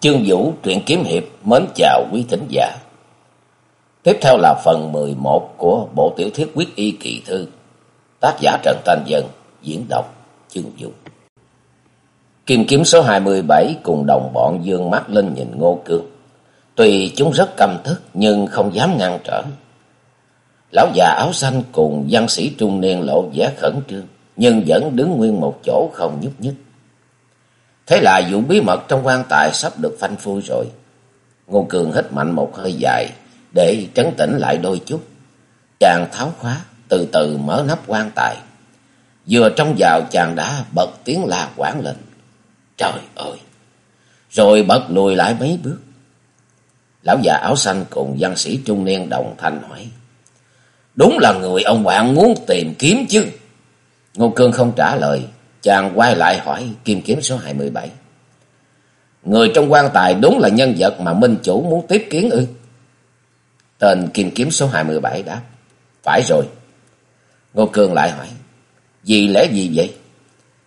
Chương Vũ truyện kiếm hiệp mến chào quý thính giả. Tiếp theo là phần 11 của bộ tiểu thuyết quyết y kỳ thư. Tác giả Trần Thanh Dân, diễn đọc Chương Vũ. Kim kiếm số 27 cùng đồng bọn dương mắt lên nhìn Ngô Cương. Tuy chúng rất căm thức nhưng không dám ngăn trở. Lão già áo xanh cùng văn sĩ trung niên lộ vẻ khẩn trương nhưng vẫn đứng nguyên một chỗ không nhúc nhích. Thế là vụ bí mật trong quan tài sắp được phanh phui rồi. Ngô Cường hít mạnh một hơi dài để trấn tĩnh lại đôi chút. Chàng tháo khóa, từ từ mở nắp quan tài. Vừa trong vào chàng đã bật tiếng la quảng lên. Trời ơi! Rồi bật lùi lại mấy bước. Lão già áo xanh cùng văn sĩ trung niên đồng thanh hỏi. Đúng là người ông bạn muốn tìm kiếm chứ. Ngô Cương không trả lời, Chàng quay lại hỏi kim kiếm số 27. Người trong quan tài đúng là nhân vật mà minh chủ muốn tiếp kiến ư? Tên kim kiếm số 27 đáp. Phải rồi. Ngô cường lại hỏi. Vì lẽ gì vậy?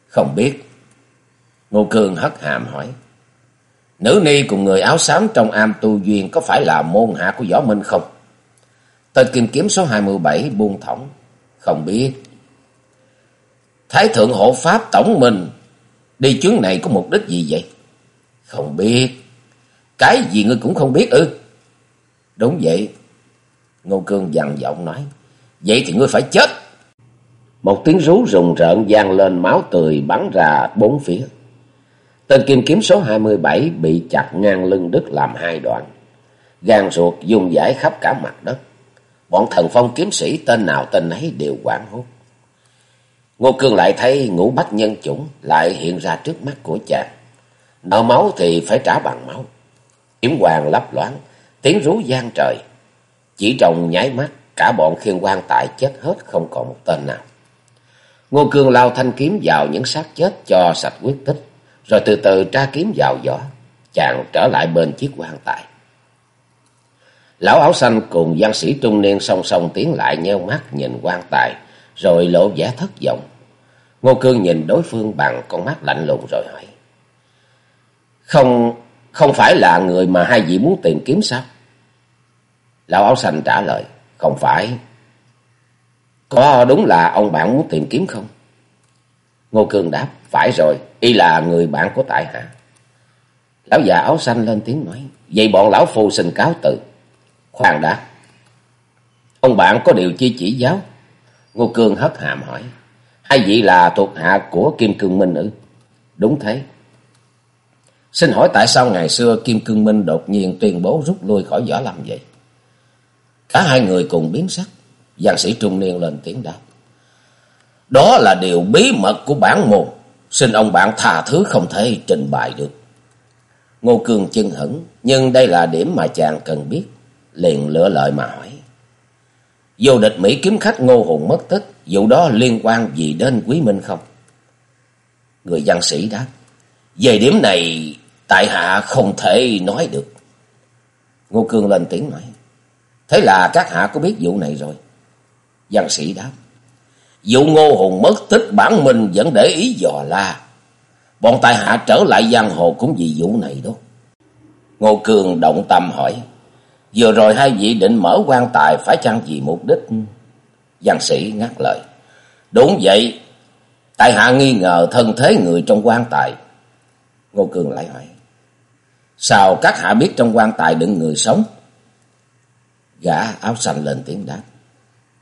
Không biết. Ngô cường hất hàm hỏi. Nữ ni cùng người áo xám trong am tu duyên có phải là môn hạ của Võ Minh không? Tên kim kiếm số 27 buông thõng. Không biết. Thái thượng hộ pháp tổng mình đi chuyến này có mục đích gì vậy? Không biết. Cái gì ngươi cũng không biết ư? Đúng vậy. Ngô Cương dằn giọng nói. Vậy thì ngươi phải chết. Một tiếng rú rùng rợn gian lên máu tươi bắn ra bốn phía. Tên kim kiếm số 27 bị chặt ngang lưng đứt làm hai đoạn. Gan ruột dùng giải khắp cả mặt đất. Bọn thần phong kiếm sĩ tên nào tên ấy đều quảng hốt. Ngô Cương lại thấy ngũ bách nhân chủng lại hiện ra trước mắt của chàng. Nợ máu thì phải trả bằng máu. Kiếm hoàng lấp loáng, tiếng rú gian trời. Chỉ trong nháy mắt, cả bọn khiên quan tại chết hết không còn một tên nào. Ngô Cương lao thanh kiếm vào những xác chết cho sạch quyết tích, rồi từ từ tra kiếm vào vỏ. Chàng trở lại bên chiếc quan tài. Lão áo xanh cùng văn sĩ trung niên song song tiến lại nheo mắt nhìn quan tài, rồi lộ vẻ thất vọng. Ngô Cương nhìn đối phương bằng con mắt lạnh lùng rồi hỏi. Không, không phải là người mà hai vị muốn tìm kiếm sao? Lão áo xanh trả lời, không phải. Có đúng là ông bạn muốn tìm kiếm không? Ngô Cương đáp, phải rồi, y là người bạn của tại hạ. Lão già áo xanh lên tiếng nói, vậy bọn lão phu xin cáo từ. Khoan đã, ông bạn có điều chi chỉ giáo? Ngô Cương hất hàm hỏi. Hai vị là thuộc hạ của Kim Cương Minh ư? Đúng thế. Xin hỏi tại sao ngày xưa Kim Cương Minh đột nhiên tuyên bố rút lui khỏi võ lâm vậy? Cả hai người cùng biến sắc. Giang sĩ trung niên lên tiếng đáp. Đó là điều bí mật của bản môn. Xin ông bạn tha thứ không thể trình bày được. Ngô Cương chân hững. Nhưng đây là điểm mà chàng cần biết. Liền lựa lời mà hỏi. Vô địch Mỹ kiếm khách Ngô Hùng mất tích, vụ đó liên quan gì đến Quý Minh không? Người văn sĩ đáp, về điểm này tại hạ không thể nói được. Ngô Cương lên tiếng nói, thế là các hạ có biết vụ này rồi? Văn sĩ đáp, vụ Ngô Hùng mất tích bản mình vẫn để ý dò la. Bọn tại hạ trở lại giang hồ cũng vì vụ này đó. Ngô Cương động tâm hỏi, Vừa rồi hai vị định mở quan tài phải chăng vì mục đích? Văn sĩ ngắt lời. Đúng vậy. Tại hạ nghi ngờ thân thế người trong quan tài. Ngô Cường lại hỏi. Sao các hạ biết trong quan tài đựng người sống? Gã áo xanh lên tiếng đáp.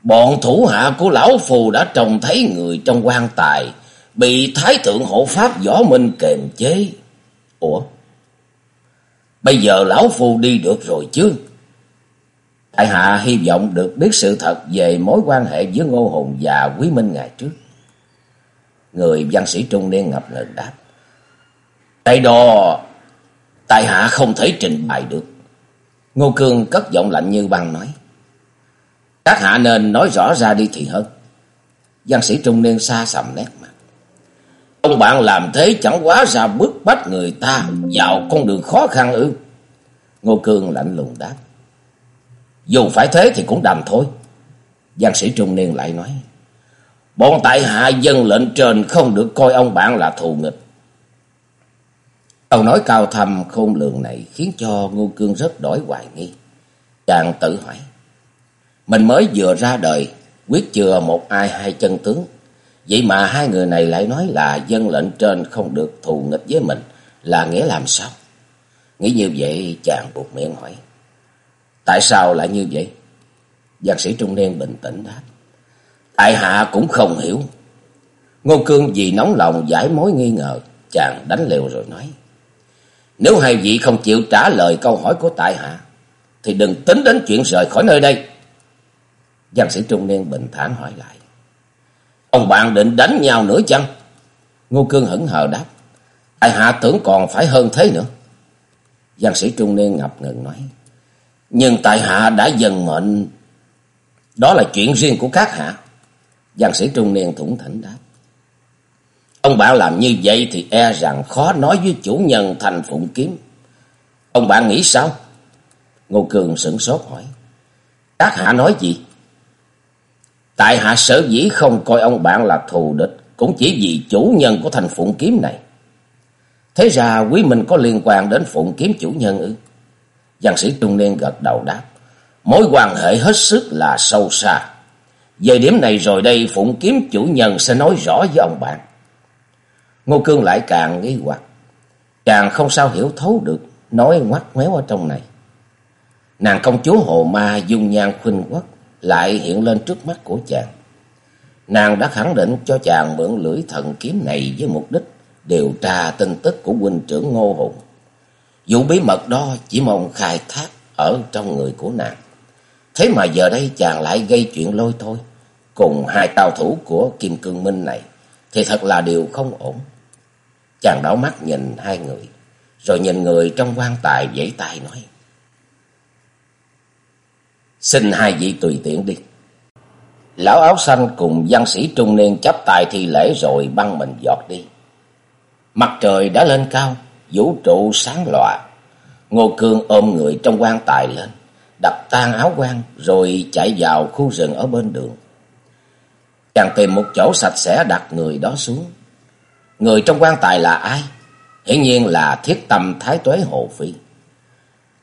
Bọn thủ hạ của lão phù đã trông thấy người trong quan tài, bị thái thượng hộ pháp võ minh kềm chế. Ủa? Bây giờ lão phù đi được rồi chứ? Tại hạ hy vọng được biết sự thật về mối quan hệ giữa Ngô Hùng và Quý Minh ngày trước. Người văn sĩ trung niên ngập ngừng đáp. Tại đó tại hạ không thể trình bày được. Ngô Cương cất giọng lạnh như băng nói. Các hạ nên nói rõ ra đi thì hơn. Văn sĩ trung niên xa sầm nét mặt. Ông bạn làm thế chẳng quá ra bức bách người ta vào con đường khó khăn ư. Ngô Cương lạnh lùng đáp. Dù phải thế thì cũng đành thôi. Giang sĩ trung niên lại nói. Bọn tại hạ dân lệnh trên không được coi ông bạn là thù nghịch. Câu nói cao thầm khôn lường này khiến cho Ngô Cương rất đổi hoài nghi. Chàng tự hỏi. Mình mới vừa ra đời, quyết chưa một ai hai chân tướng. Vậy mà hai người này lại nói là dân lệnh trên không được thù nghịch với mình, là nghĩa làm sao? Nghĩ như vậy chàng buộc miệng hỏi. Tại sao lại như vậy? Giang sĩ trung niên bình tĩnh đáp. Tại hạ cũng không hiểu. Ngô Cương vì nóng lòng giải mối nghi ngờ, chàng đánh liều rồi nói. Nếu hai vị không chịu trả lời câu hỏi của tại hạ, thì đừng tính đến chuyện rời khỏi nơi đây. Giang sĩ trung niên bình thản hỏi lại. Ông bạn định đánh nhau nữa chăng? Ngô Cương hững hờ đáp. Tại hạ tưởng còn phải hơn thế nữa. Giang sĩ trung niên ngập ngừng nói. Nhưng tại hạ đã dần mệnh. Đó là chuyện riêng của các hạ. Giang sĩ trung niên thủng thỉnh đáp. Ông bạn làm như vậy thì e rằng khó nói với chủ nhân thành phụng kiếm. Ông bạn nghĩ sao? Ngô Cường sửng sốt hỏi. Các hạ nói gì? Tại hạ sở dĩ không coi ông bạn là thù địch, cũng chỉ vì chủ nhân của thành phụng kiếm này. Thế ra quý mình có liên quan đến phụng kiếm chủ nhân ư? Giang sĩ trung niên gật đầu đáp. Mối quan hệ hết sức là sâu xa. Về điểm này rồi đây, phụng kiếm chủ nhân sẽ nói rõ với ông bạn. Ngô Cương lại càng nghi hoặc. Chàng không sao hiểu thấu được, nói ngoắt ngoéo ở trong này. Nàng công chúa Hồ Ma dung nhan khuynh quốc lại hiện lên trước mắt của chàng. Nàng đã khẳng định cho chàng mượn lưỡi thần kiếm này với mục đích điều tra tin tức của huynh trưởng Ngô Hùng. Dù bí mật đó chỉ mong khai thác ở trong người của nàng. Thế mà giờ đây chàng lại gây chuyện lôi thôi. Cùng hai tàu thủ của Kim Cương Minh này. Thì thật là điều không ổn. Chàng đảo mắt nhìn hai người. Rồi nhìn người trong quan tài giãy tay nói. Xin hai vị tùy tiện đi. Lão áo xanh cùng văn sĩ trung niên chấp tay thi lễ rồi băng mình giọt đi. Mặt trời đã lên cao, vũ trụ sáng loà, Ngô Cương ôm người trong quan tài lên, đập tan áo quan rồi chạy vào khu rừng ở bên đường. Chàng tìm một chỗ sạch sẽ đặt người đó xuống. Người trong quan tài là ai? Hiển nhiên là thiết tâm thái tuế hồ phi.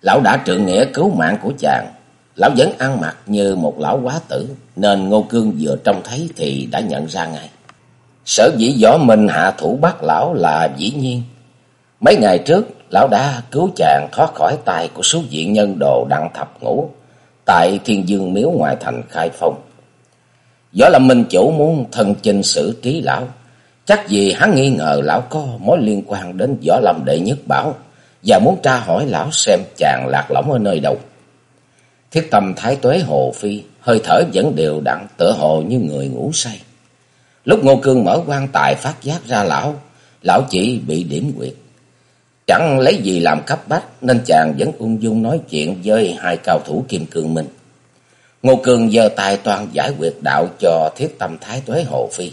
Lão đã trượng nghĩa cứu mạng của chàng. Lão vẫn ăn mặc như một lão quá tử, nên Ngô Cương vừa trông thấy thì đã nhận ra ngay. Sở dĩ võ minh hạ thủ bắt lão là dĩ nhiên. Mấy ngày trước, lão đã cứu chàng thoát khỏi tay của số diện nhân đồ đặng thập ngũ tại Thiên Dương Miếu ngoài thành Khai Phong. Võ Lâm Minh Chủ muốn thân chinh xử trí lão, chắc gì hắn nghi ngờ lão có mối liên quan đến Võ Lâm Đệ Nhất Bảo và muốn tra hỏi lão xem chàng lạc lõng ở nơi đâu. Thiết tâm thái tuế hồ phi, hơi thở vẫn đều đặn tựa hồ như người ngủ say. Lúc Ngô Cương mở quan tài phát giác ra lão, lão chỉ bị điểm quyệt. Chẳng lấy gì làm cấp bách nên chàng vẫn ung dung nói chuyện với hai cao thủ Kim Cương Minh. Ngô Cương giơ tay toàn giải quyết đạo cho thiết tâm thái tuế hồ phi.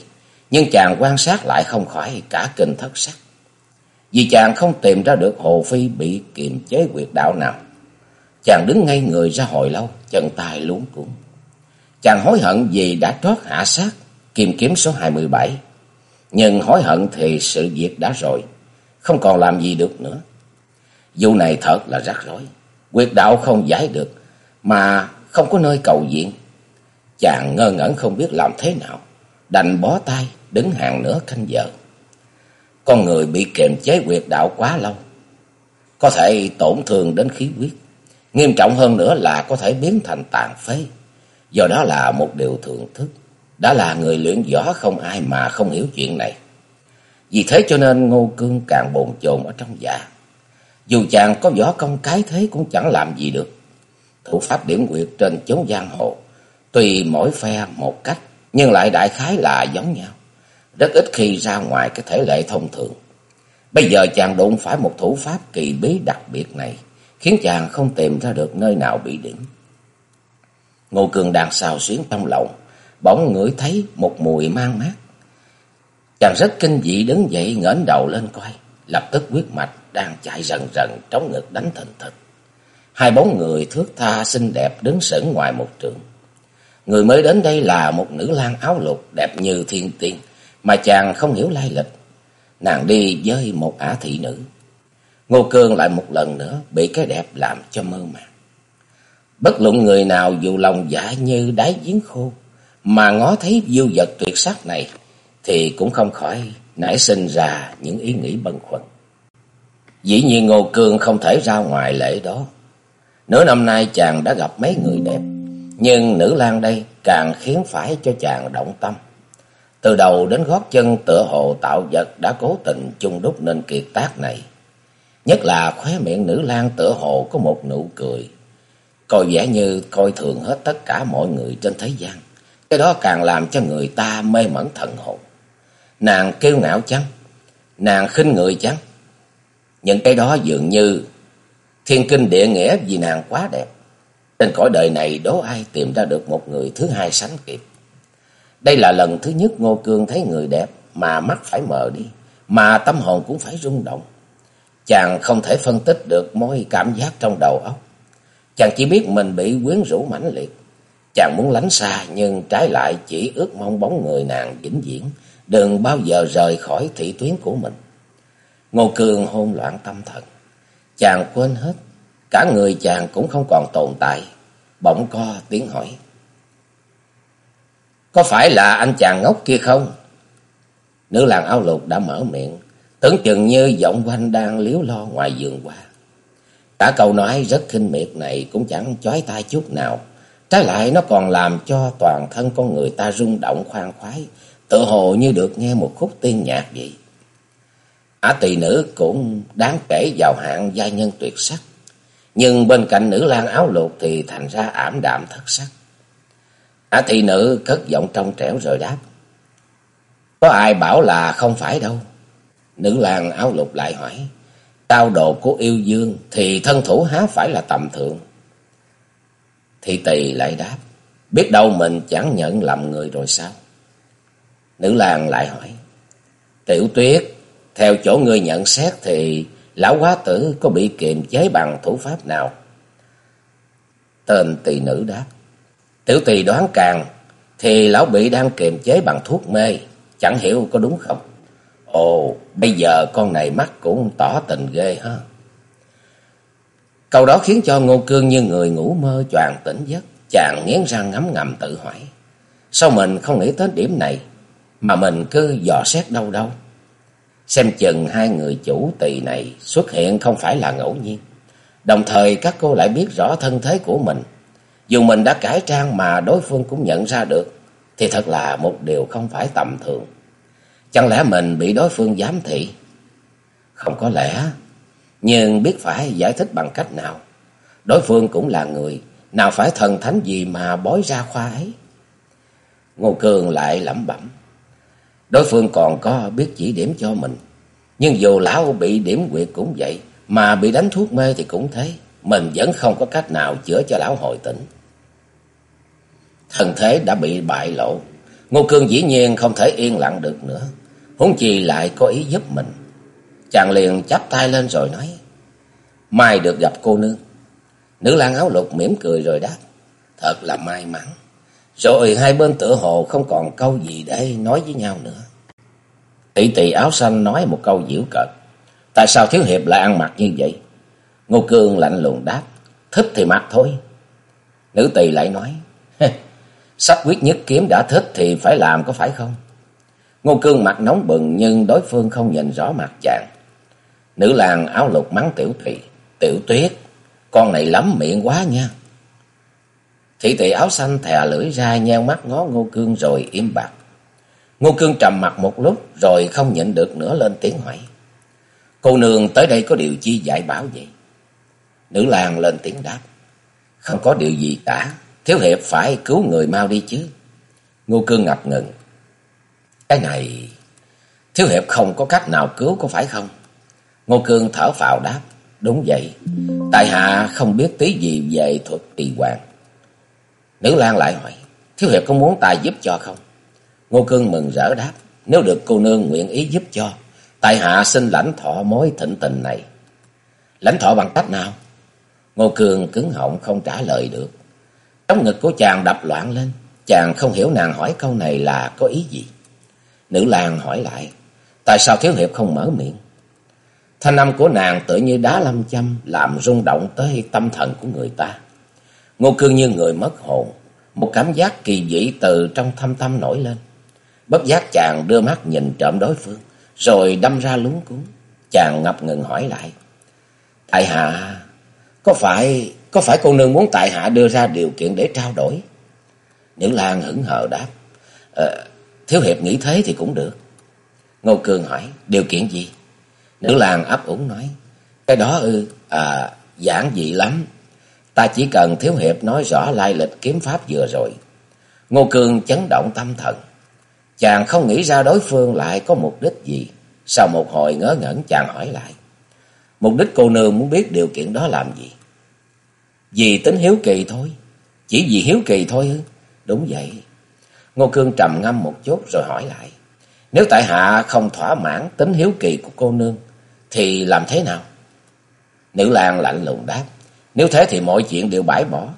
Nhưng chàng quan sát lại không khỏi cả kinh thất sắc. Vì chàng không tìm ra được hồ phi bị kiềm chế quyệt đạo nào. Chàng đứng ngay người ra hồi lâu, chân tay luống cuống. Chàng hối hận vì đã trót hạ sát kim kiếm số 27. Nhưng hối hận thì sự việc đã rồi, không còn làm gì được nữa. Vụ này thật là rắc rối, quyệt đạo không giải được, mà không có nơi cầu viện. Chàng ngơ ngẩn không biết làm thế nào, đành bó tay, đứng hàng nửa canh giờ. Con người bị kiềm chế quyệt đạo quá lâu, có thể tổn thương đến khí huyết. Nghiêm trọng hơn nữa là có thể biến thành tàn phế. Do đó là một điều thưởng thức. Đã là người luyện võ không ai mà không hiểu chuyện này. Vì thế cho nên Ngô Cương càng bồn chồn ở trong dạ. Dù chàng có võ công cái thế cũng chẳng làm gì được. Thủ pháp điểm quyệt trên chốn giang hồ. Tùy mỗi phe một cách, nhưng lại đại khái là giống nhau. Rất ít khi ra ngoài cái thể lệ thông thường. Bây giờ chàng đụng phải một thủ pháp kỳ bí đặc biệt này, khiến chàng không tìm ra được nơi nào bị điểm. Ngô Cường đang xào xuyến trong lòng, bỗng ngửi thấy một mùi mang mát. Chàng rất kinh dị đứng dậy ngẩng đầu lên coi, lập tức quyết mạch đang chạy rần rần trống ngực đánh thình thịch. Hai bóng người thước tha xinh đẹp đứng sững ngoài một trường. Người mới đến đây là một nữ lang áo lục đẹp như thiên tiên, mà chàng không hiểu lai lịch. Nàng đi với một ả thị nữ. Ngô Cương lại một lần nữa bị cái đẹp làm cho mơ màng. Bất luận người nào dù lòng dạ như đáy giếng khô, mà ngó thấy diêu vật tuyệt sắc này, thì cũng không khỏi nảy sinh ra những ý nghĩ bần khuẩn. Dĩ nhiên Ngô Cương không thể ra ngoài lễ đó. Nửa năm nay chàng đã gặp mấy người đẹp, nhưng nữ lang đây càng khiến phải cho chàng động tâm. Từ đầu đến gót chân tựa hồ tạo vật đã cố tình chung đúc nên kiệt tác này. Nhất là khóe miệng nữ lang tựa hồ có một nụ cười. Coi vẻ như coi thường hết tất cả mọi người trên thế gian. Cái đó càng làm cho người ta mê mẩn thần hồn. Nàng kêu ngạo chăng? Nàng khinh người chăng? Những cái đó dường như thiên kinh địa nghĩa vì nàng quá đẹp. Trên cõi đời này đố ai tìm ra được một người thứ hai sánh kịp. Đây là lần thứ nhất Ngô Cương thấy người đẹp mà mắt phải mờ đi, mà tâm hồn cũng phải rung động. Chàng không thể phân tích được mối cảm giác trong đầu óc. Chàng chỉ biết mình bị quyến rũ mãnh liệt. Chàng muốn lánh xa nhưng trái lại chỉ ước mong bóng người nàng vĩnh viễn, đừng bao giờ rời khỏi thị tuyến của mình. Ngô cường hôn loạn tâm thần. Chàng quên hết, cả người chàng cũng không còn tồn tại. Bỗng co tiếng hỏi. Có phải là anh chàng ngốc kia không? Nữ làng áo lục đã mở miệng, tưởng chừng như giọng quanh đang liếu lo ngoài giường qua. Cả câu nói rất khinh miệt này cũng chẳng chói tai chút nào. Trái lại nó còn làm cho toàn thân con người ta rung động khoan khoái, tự hồ như được nghe một khúc tiên nhạc vậy. Ả tỳ nữ cũng đáng kể vào hạng gia nhân tuyệt sắc. Nhưng bên cạnh nữ lang áo lụt thì thành ra ảm đạm thất sắc. Ả tỳ nữ cất giọng trong trẻo rồi đáp. Có ai bảo là không phải đâu. Nữ lang áo lục lại hỏi. Cao độ của yêu dương thì thân thủ há phải là tầm thượng. Thị tỳ lại đáp. Biết đâu mình chẳng nhận lầm người rồi sao? Nữ lang lại hỏi. Tiểu tuyết, theo chỗ ngươi nhận xét thì lão quá tử có bị kiềm chế bằng thủ pháp nào? Tên tỳ nữ đáp. Tiểu tỳ đoán càng thì lão bị đang kiềm chế bằng thuốc mê, chẳng hiểu có đúng không? Ồ, bây giờ con này mắt cũng tỏ tình ghê ha. Câu đó khiến cho Ngô Cương như người ngủ mơ choàng tỉnh giấc, chàng nghiến răng ngấm ngầm tự hỏi. Sao mình không nghĩ tới điểm này, mà mình cứ dò xét đâu đâu? Xem chừng hai người chủ tỳ này xuất hiện không phải là ngẫu nhiên. Đồng thời các cô lại biết rõ thân thế của mình, dù mình đã cải trang mà đối phương cũng nhận ra được, thì thật là một điều không phải tầm thường. Chẳng lẽ mình bị đối phương giám thị? Không có lẽ, nhưng biết phải giải thích bằng cách nào. Đối phương cũng là người, nào phải thần thánh gì mà bói ra khoa ấy. Ngô Cường lại lẩm bẩm. Đối phương còn có biết chỉ điểm cho mình. Nhưng dù lão bị điểm quyệt cũng vậy, mà bị đánh thuốc mê thì cũng thế. Mình vẫn không có cách nào chữa cho lão hồi tỉnh. Thần thế đã bị bại lộ. Ngô Cương dĩ nhiên không thể yên lặng được nữa. Huống chi lại có ý giúp mình. Chàng liền chắp tay lên rồi nói. Mai được gặp cô nương. Nữ lang áo lục mỉm cười rồi đáp. Thật là may mắn. Rồi hai bên tựa hồ không còn câu gì để nói với nhau nữa. Tỷ tỷ áo xanh nói một câu giễu cợt. Tại sao Thiếu Hiệp lại ăn mặc như vậy? Ngô Cương lạnh lùng đáp. Thích thì mặc thôi. Nữ tỳ lại nói. Sắp quyết nhất kiếm đã thích thì phải làm có phải không? Ngô Cương mặt nóng bừng nhưng đối phương không nhìn rõ mặt chàng. Nữ làng áo lục mắng tiểu thị. Tiểu tuyết, con này lắm miệng quá nha. Thị tỷ áo xanh thè lưỡi ra nheo mắt ngó Ngô Cương rồi im bặt. Ngô Cương trầm mặt một lúc rồi không nhịn được nữa lên tiếng hỏi. Cô nương tới đây có điều chi dạy bảo vậy? Nữ làng lên tiếng đáp. Không có điều gì cả. Thiếu hiệp phải cứu người mau đi chứ. Ngô Cương ngập ngừng. Cái này... Thiếu hiệp không có cách nào cứu có phải không? Ngô Cương thở phào đáp. Đúng vậy. Tại hạ không biết tí gì về thuật trì hoàng. Nữ Lan lại hỏi. Thiếu hiệp có muốn tài giúp cho không? Ngô Cương mừng rỡ đáp. Nếu được cô nương nguyện ý giúp cho. Tại hạ xin lãnh thọ mối thịnh tình này. Lãnh thọ bằng cách nào? Ngô Cương cứng họng không trả lời được. Trong ngực của chàng đập loạn lên. Chàng không hiểu nàng hỏi câu này là có ý gì. Nữ lang hỏi lại. Tại sao Thiếu Hiệp không mở miệng? Thanh âm của nàng tự như đá lâm châm, làm rung động tới tâm thần của người ta. Ngô Cương như người mất hồn, một cảm giác kỳ dị từ trong thâm tâm nổi lên. Bất giác chàng đưa mắt nhìn trộm đối phương, rồi đâm ra lúng cuốn. Chàng ngập ngừng hỏi lại. Tại hạ, có phải có phải cô nương muốn tại hạ đưa ra điều kiện để trao đổi? Nữ lang hững hờ đáp. À, thiếu hiệp nghĩ thế thì cũng được. Ngô Cường hỏi, điều kiện gì? Nữ lang ấp úng nói. Cái đó ư, à, giản dị lắm. Ta chỉ cần thiếu hiệp nói rõ lai lịch kiếm pháp vừa rồi. Ngô Cường chấn động tâm thần. Chàng không nghĩ ra đối phương lại có mục đích gì. Sau một hồi ngớ ngẩn chàng hỏi lại. Mục đích cô nương muốn biết điều kiện đó làm gì? Vì tính hiếu kỳ thôi. Chỉ vì hiếu kỳ thôi ư? Đúng vậy. Ngô Cương trầm ngâm một chút rồi hỏi lại. Nếu tại hạ không thỏa mãn tính hiếu kỳ của cô nương, thì làm thế nào? Nữ lang lạnh lùng đáp. Nếu thế thì mọi chuyện đều bãi bỏ.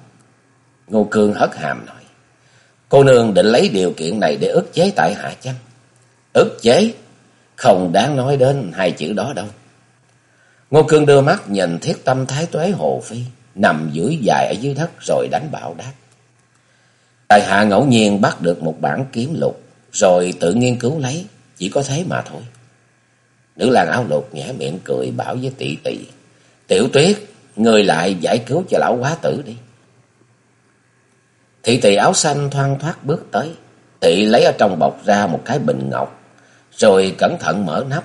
Ngô Cương hất hàm nói. Cô nương định lấy điều kiện này để ức chế tại hạ chăng? Ức chế? Không đáng nói đến hai chữ đó đâu. Ngô Cương đưa mắt nhìn thiết tâm thái tuế hồ phi, nằm dưới dài ở dưới đất rồi đánh bạo đáp. Tại hạ ngẫu nhiên bắt được một bản kiếm lục, rồi tự nghiên cứu lấy, chỉ có thế mà thôi. Nữ làng áo lục nhẽ miệng cười bảo với tỷ tỷ. Tiểu tuyết, người lại giải cứu cho lão quá tử đi. Thị tỷ áo xanh thoang thoát bước tới. Thị lấy ở trong bọc ra một cái bình ngọc, rồi cẩn thận mở nắp.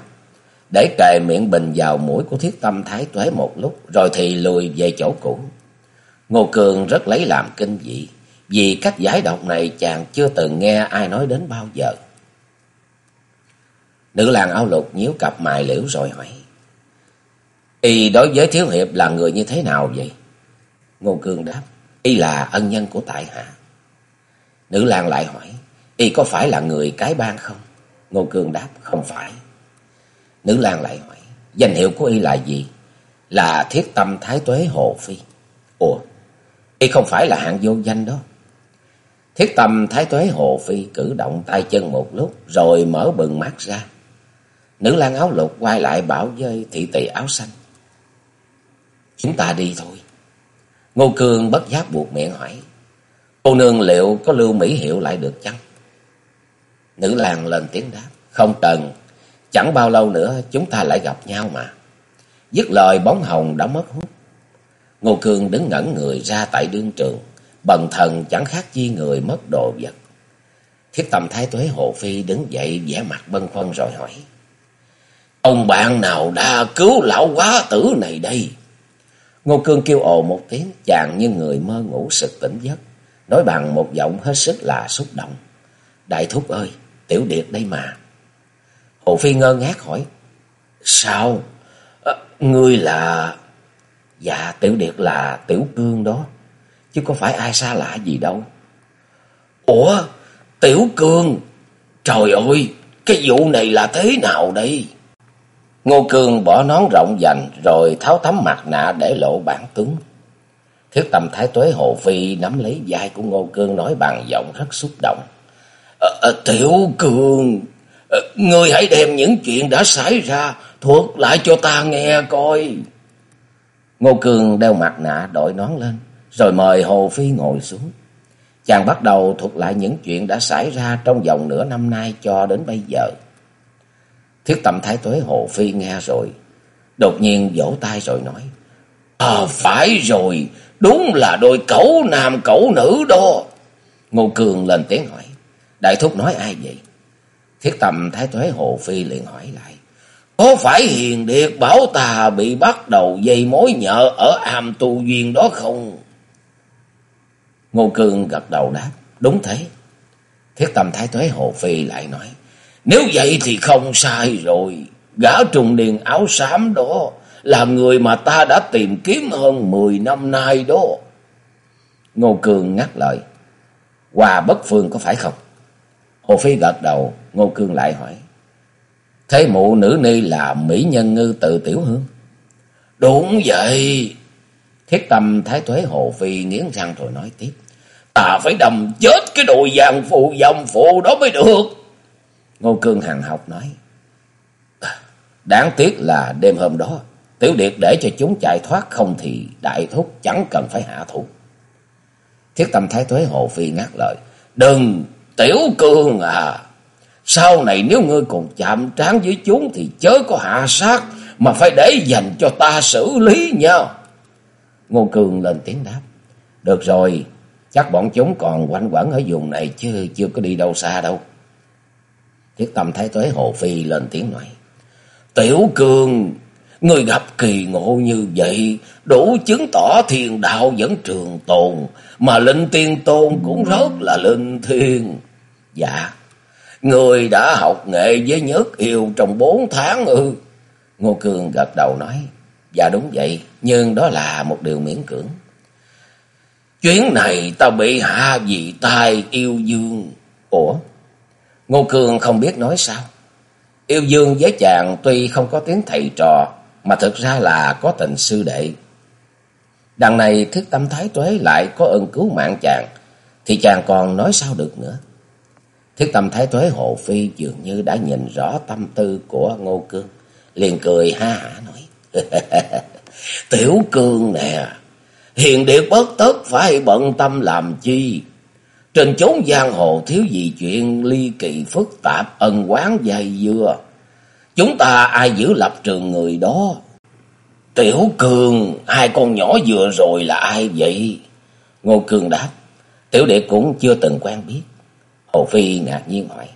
Để kề miệng bình vào mũi của thiết tâm thái tuế một lúc, rồi thì lùi về chỗ cũ. Ngô Cường rất lấy làm kinh dị, vì cách giải độc này chàng chưa từng nghe ai nói đến bao giờ. Nữ làng áo lục nhíu cặp mài liễu rồi hỏi. Y đối với Thiếu Hiệp là người như thế nào vậy? Ngô Cương đáp. Y là ân nhân của tại hạ. Nữ lang lại hỏi. Y có phải là người cái bang không? Ngô Cương đáp. Không phải. Nữ lang lại hỏi. Danh hiệu của Y là gì? Là thiết tâm thái tuế Hồ Phi. Ủa? Y không phải là hạng vô danh đó. Thiết tâm thái tuế Hồ Phi cử động tay chân một lúc, rồi mở bừng mắt ra. Nữ lang áo lục quay lại bảo với thị tỷ áo xanh. Chúng ta đi thôi. Ngô Cương bất giác buộc miệng hỏi. Cô nương liệu có lưu mỹ hiệu lại được chăng? Nữ làng lên tiếng đáp. Không cần. Chẳng bao lâu nữa chúng ta lại gặp nhau mà. Dứt lời, bóng hồng đã mất hút. Ngô Cương đứng ngẩn người ra tại đương trường. Bần thần chẳng khác chi người mất đồ vật. Thiết tâm thái tuế Hồ Phi đứng dậy, vẻ mặt bân khoăn rồi hỏi. Ông bạn nào đã cứu lão quá tử này đây? Ngô Cương kêu ồ một tiếng, chàng như người mơ ngủ sực tỉnh giấc, nói bằng một giọng hết sức là xúc động. Đại thúc ơi, tiểu điệt đây mà. Hồ Phi ngơ ngác hỏi, sao? À, ngươi là... Dạ, tiểu điệt là tiểu cương đó, chứ có phải ai xa lạ gì đâu. Ủa, tiểu cương, trời ơi, cái vụ này là thế nào đây? Ngô Cương bỏ nón rộng dành rồi tháo tấm mặt nạ để lộ bản tướng. Thiết tâm thái tuế Hồ Phi nắm lấy vai của Ngô Cương nói bằng giọng rất xúc động. À, à, Tiểu Cương, ờ, à, ngươi hãy đem những chuyện đã xảy ra thuật lại cho ta nghe coi. Ngô Cương đeo mặt nạ đội nón lên, rồi mời Hồ Phi ngồi xuống. Chàng bắt đầu thuật lại những chuyện đã xảy ra trong vòng nửa năm nay cho đến bây giờ. Thiết tâm thái tuế Hồ Phi nghe rồi, đột nhiên vỗ tay rồi nói. À phải rồi, đúng là đôi cẩu nam cẩu nữ đó. Ngô Cường lên tiếng hỏi, đại thúc nói ai vậy? Thiết tâm thái tuế Hồ Phi liền hỏi lại. Có phải hiền điệt bảo tà bị bắt đầu dây mối nhợ ở am tu duyên đó không? Ngô Cương gật đầu đáp, đúng thế. Thiết tâm thái tuế Hồ Phi lại nói. Nếu vậy thì không sai rồi. Gã trùng điền áo xám đó là người mà ta đã tìm kiếm hơn mười năm nay đó. Ngô Cường ngắt lời. Hòa bất phương có phải không? Hồ Phi gật đầu, Ngô Cương lại hỏi. Thế mụ nữ ni là mỹ nhân ngư tự tiểu hương? Đúng vậy. Thiết tâm thái tuế Hồ Phi nghiến răng rồi nói tiếp. Ta phải đầm chết cái đồ vàng phụ dòng phụ đó mới được. Ngô Cương hằng học nói. Đáng tiếc là đêm hôm đó, Tiểu Điệt để cho chúng chạy thoát không thì đại thúc chẳng cần phải hạ thủ. Thiết tâm thái tuế hồ phi ngắt lời. Đừng, Tiểu Cương à! Sau này nếu ngươi còn chạm trán với chúng thì chớ có hạ sát mà phải để dành cho ta xử lý nha. Ngô Cương lên tiếng đáp. Được rồi, chắc bọn chúng còn quanh quẩn ở vùng này chứ chưa có đi đâu xa đâu. Thiết tâm thái tuế hồ phi lên tiếng nói. Tiểu Cương, người gặp kỳ ngộ như vậy, đủ chứng tỏ thiền đạo vẫn trường tồn, mà linh tiên tôn cũng rất là linh thiên. Dạ, người đã học nghệ với nhất yêu trong bốn tháng ư. Ngô Cương gật đầu nói, dạ đúng vậy, nhưng đó là một điều miễn cưỡng. Chuyến này ta bị hạ vì tai yêu dương. Ủa? Ngô Cương không biết nói sao. Yêu dương với chàng tuy không có tiếng thầy trò, mà thực ra là có tình sư đệ. Đằng này thức tâm thái tuế lại có ơn cứu mạng chàng, thì chàng còn nói sao được nữa. Thiết tâm thái tuế hộ phi dường như đã nhìn rõ tâm tư của Ngô Cương, liền cười ha hả nói. Tiểu Cương nè, hiền điệp bất tất phải bận tâm làm chi. Trên chốn giang hồ thiếu gì chuyện ly kỳ phức tạp ân quán dày dưa. Chúng ta ai giữ lập trường người đó? Tiểu Cường, hai con nhỏ vừa rồi là ai vậy? Ngô Cường đáp, Tiểu đệ cũng chưa từng quen biết. Hồ Phi ngạc nhiên hỏi,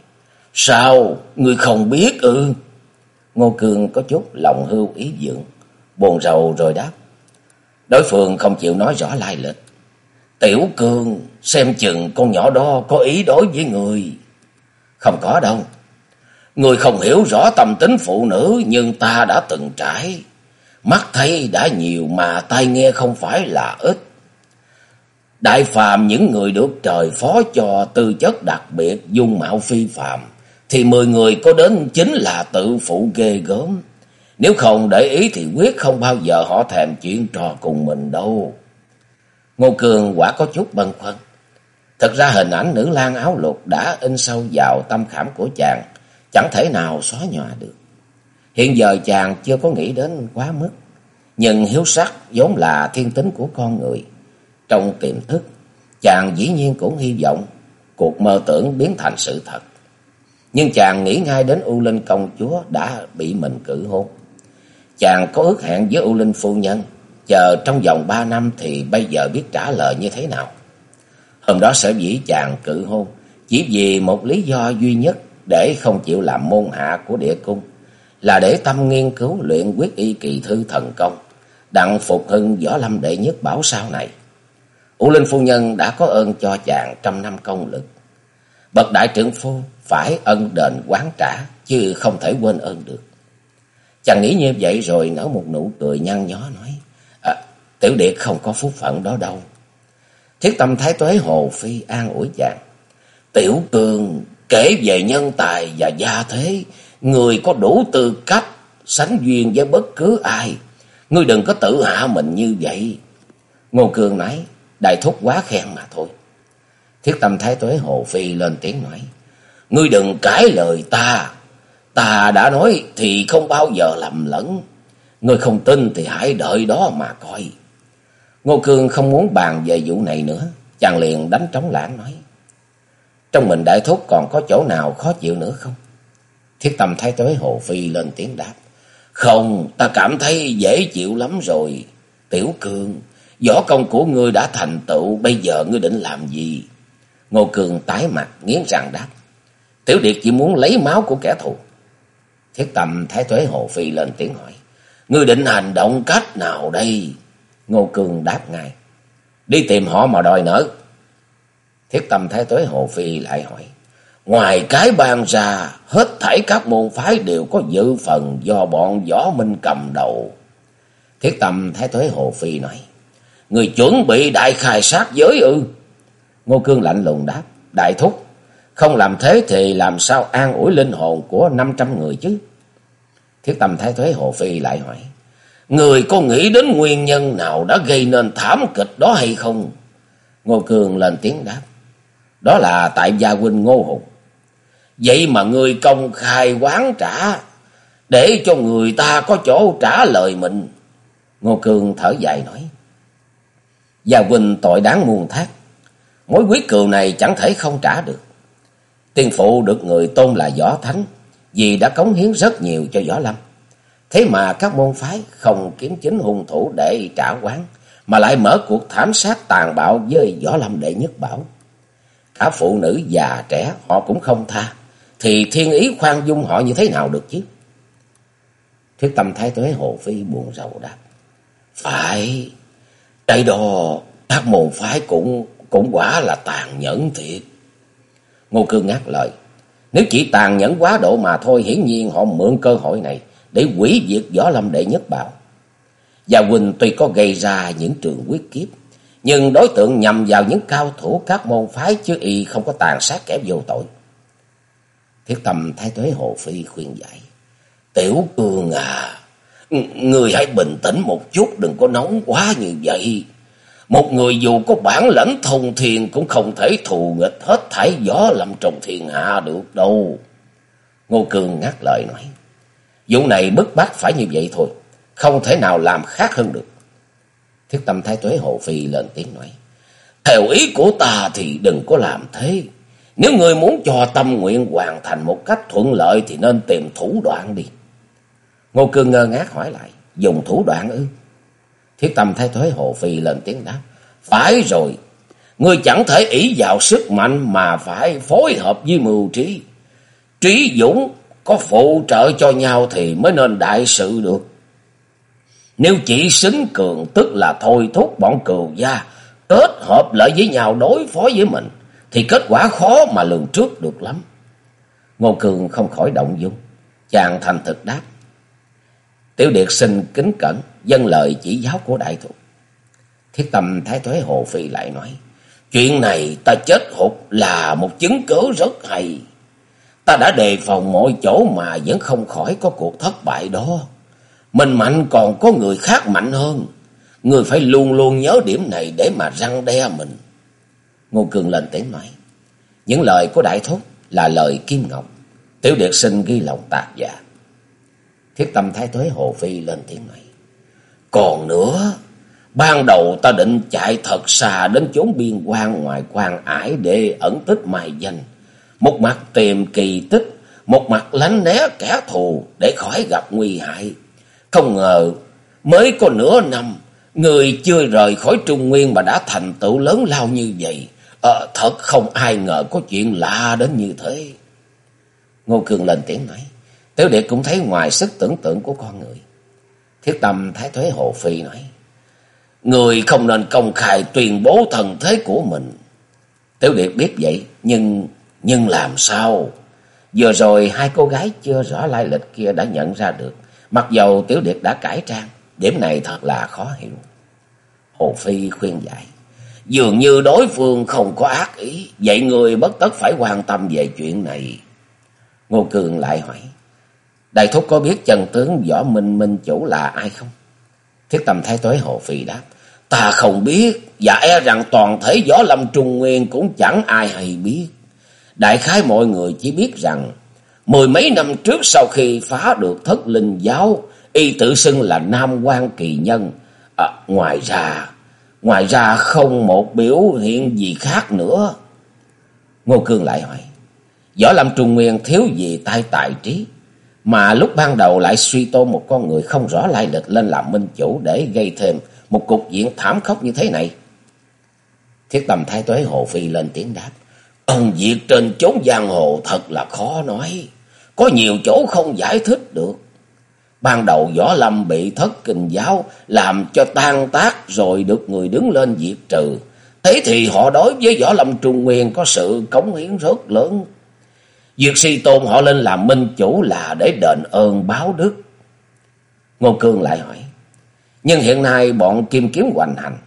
Sao, ngươi không biết ư? Ngô Cường có chút lòng hưu ý dưỡng, buồn rầu rồi đáp. Đối phương không chịu nói rõ lai lịch. Tiểu Cường, xem chừng con nhỏ đó có ý đối với người. Không có đâu. Người không hiểu rõ tâm tính phụ nữ nhưng ta đã từng trải. Mắt thấy đã nhiều mà tai nghe không phải là ít. Đại phàm những người được trời phó cho tư chất đặc biệt dung mạo phi phàm. Thì mười người có đến chính là tự phụ ghê gớm. Nếu không để ý thì quyết không bao giờ họ thèm chuyện trò cùng mình đâu. Ngô Cường quả có chút băn khoăn. Thật ra hình ảnh nữ lang áo lục đã in sâu vào tâm khảm của chàng, chẳng thể nào xóa nhòa được. Hiện giờ chàng chưa có nghĩ đến quá mức, nhưng hiếu sắc vốn là thiên tính của con người. Trong tiềm thức, chàng dĩ nhiên cũng hy vọng cuộc mơ tưởng biến thành sự thật. Nhưng chàng nghĩ ngay đến U Linh công chúa đã bị mình cử hôn. Chàng có ước hẹn với U Linh phu nhân, chờ trong vòng ba năm thì bây giờ biết trả lời như thế nào. Hôm đó sở dĩ chàng cự hôn, chỉ vì một lý do duy nhất để không chịu làm môn hạ của địa cung, là để tâm nghiên cứu luyện quyết y kỳ thư thần công, đặng phục hưng võ lâm đệ nhất bảo sau này. U Linh phu nhân đã có ơn cho chàng trăm năm công lực. Bậc đại trưởng phu phải ân đền quán trả, chứ không thể quên ơn được. Chàng nghĩ như vậy rồi nở một nụ cười nhăn nhó nói, Tiểu Điệt không có phúc phận đó đâu. Thiết tâm thái tuế hồ phi an ủi chàng. Tiểu cường kể về nhân tài và gia thế, người có đủ tư cách sánh duyên với bất cứ ai. Ngươi đừng có tự hạ mình như vậy. Ngô Cương nói, đại thúc quá khen mà thôi. Thiết tâm thái tuế hồ phi lên tiếng nói, ngươi đừng cãi lời ta. Ta đã nói thì không bao giờ lầm lẫn. Ngươi không tin thì hãy đợi đó mà coi. Ngô Cương không muốn bàn về vụ này nữa. Chàng liền đánh trống lãng nói. Trong mình đại thúc còn có chỗ nào khó chịu nữa không? Thiết tâm thái tuế Hồ Phi lên tiếng đáp. Không, ta cảm thấy dễ chịu lắm rồi. Tiểu Cương, võ công của ngươi đã thành tựu, bây giờ ngươi định làm gì? Ngô Cương tái mặt, nghiến răng đáp. Tiểu Điệt chỉ muốn lấy máu của kẻ thù. Thiết tâm thái tuế Hồ Phi lên tiếng hỏi. Ngươi định hành động cách nào đây? Ngô Cương đáp ngay. Đi tìm họ mà đòi nợ. Thiết tâm thái tuế Hồ Phi lại hỏi. Ngoài cái ban ra, hết thảy các môn phái đều có dự phần do bọn võ minh cầm đầu. Thiết tâm thái tuế Hồ Phi nói. Người chuẩn bị đại khai sát giới ư? Ngô Cương lạnh lùng đáp. Đại thúc, không làm thế thì làm sao an ủi linh hồn của 500 người chứ? Thiết tâm thái tuế Hồ Phi lại hỏi. Người có nghĩ đến nguyên nhân nào đã gây nên thảm kịch đó hay không? Ngô Cường lên tiếng đáp. Đó là tại gia huynh Ngô Hùng. Vậy mà người công khai quán trả. để cho người ta có chỗ trả lời mình. Ngô Cường thở dài nói. Gia huynh tội đáng muôn thác. Mối quyết cừu này chẳng thể không trả được. Tiên phụ được người tôn là võ thánh, vì đã cống hiến rất nhiều cho võ lâm. Thế mà các môn phái không kiếm chính hung thủ để trả quán, mà lại mở cuộc thảm sát tàn bạo với võ lâm đệ nhất bảo. Cả phụ nữ già trẻ họ cũng không tha, thì thiên ý khoan dung họ như thế nào được chứ? Thuyết tâm thái tuế Hồ Phi buồn rầu đáp. Phải, đây đồ các môn phái cũng cũng quả là tàn nhẫn thiệt. Ngô Cương ngắt lời. Nếu chỉ tàn nhẫn quá độ mà thôi, hiển nhiên họ mượn cơ hội này để quỷ diệt võ lâm đệ nhất bảo. Và Quỳnh tuy có gây ra những trường quyết kiếp, nhưng đối tượng nhằm vào những cao thủ các môn phái chứ y không có tàn sát kẻ vô tội. Thiết tâm thái tuế Hồ Phi khuyên giải. Tiểu cường à, người hãy bình tĩnh một chút, đừng có nóng quá như vậy. Một người dù có bản lãnh thông thiên cũng không thể thù nghịch hết thảy gió lâm trong thiên hạ được đâu. Ngô Cường ngắt lời nói. Vụ này bức bách phải như vậy thôi. Không thể nào làm khác hơn được. Thiết tâm thái tuế Hồ Phi lên tiếng nói. Theo ý của ta thì đừng có làm thế. Nếu người muốn cho tâm nguyện hoàn thành một cách thuận lợi thì nên tìm thủ đoạn đi. Ngô Cương ngơ ngác hỏi lại. Dùng thủ đoạn ư? Thiết tâm thái thuế Hồ Phi lên tiếng đáp. Phải rồi, ngươi chẳng thể ý vào sức mạnh mà phải phối hợp với mưu trí. Trí dũng có phụ trợ cho nhau thì mới nên đại sự được. Nếu chỉ xứng cường tức là thôi thúc bọn cừu gia kết hợp lại với nhau đối phó với mình thì kết quả khó mà lường trước được lắm. Ngô Cường không khỏi động dung, chàng thành thực đáp. Tiểu Điệt xin kính cẩn, dân lời chỉ giáo của đại thụ, Thiết tâm Thái thuế Hồ Phi lại nói, chuyện này ta chết hụt là một chứng cứ rất hay. Ta đã đề phòng mọi chỗ mà vẫn không khỏi có cuộc thất bại đó. Mình mạnh còn có người khác mạnh hơn. Người phải luôn luôn nhớ điểm này để mà răng đe mình. Ngô Cường lên tiếng nói. Những lời của Đại Thúc là lời Kim Ngọc. Tiểu Điệt sinh ghi lòng tạc giả. Thiết tâm Thái Tuế Hồ Phi lên tiếng nói. Còn nữa, ban đầu ta định chạy thật xa đến chốn biên quan ngoài quan ải để ẩn tích mai danh. Một mặt tìm kỳ tích, một mặt lánh né kẻ thù để khỏi gặp nguy hại. Không ngờ, mới có nửa năm, người chưa rời khỏi Trung Nguyên mà đã thành tựu lớn lao như vậy. À, thật không ai ngờ có chuyện lạ đến như thế. Ngô Cường lên tiếng nói. Tiểu Điệt cũng thấy ngoài sức tưởng tượng của con người. Thiết tâm Thái Thuế Hồ Phi nói. Người không nên công khai tuyên bố thần thế của mình. Tiểu Điệt biết vậy, nhưng nhưng làm sao? Vừa rồi hai cô gái chưa rõ lai lịch kia đã nhận ra được. Mặc dầu Tiểu điệp đã cải trang, điểm này thật là khó hiểu. Hồ Phi khuyên giải. Dường như đối phương không có ác ý, vậy người bất tất phải quan tâm về chuyện này. Ngô Cường lại hỏi. Đại thúc có biết trần tướng võ minh minh chủ là ai không? Thiết tâm thái tuế Hồ Phi đáp. Ta không biết, và e rằng toàn thể võ lâm trung nguyên cũng chẳng ai hay biết. Đại khái mọi người chỉ biết rằng, mười mấy năm trước sau khi phá được thất linh giáo, y tự xưng là Nam quan Kỳ Nhân. À, ngoài ra, ngoài ra không một biểu hiện gì khác nữa. Ngô Cương lại hỏi, võ lâm trung nguyên thiếu gì tai tài trí? mà lúc ban đầu lại suy tôn một con người không rõ lai lịch lên làm minh chủ để gây thêm một cục diện thảm khốc như thế này. Thiết tầm thái tuế Hồ Phi lên tiếng đáp. Công việc trên chốn giang hồ thật là khó nói. Có nhiều chỗ không giải thích được. Ban đầu Võ Lâm bị thất kinh giáo làm cho tan tác rồi được người đứng lên diệt trừ. Thế thì họ đối với Võ Lâm Trung Nguyên có sự cống hiến rất lớn. Việc si tôn họ lên làm minh chủ là để đền ơn báo đức. Ngô Cương lại hỏi. Nhưng hiện nay bọn kim kiếm hoành hành.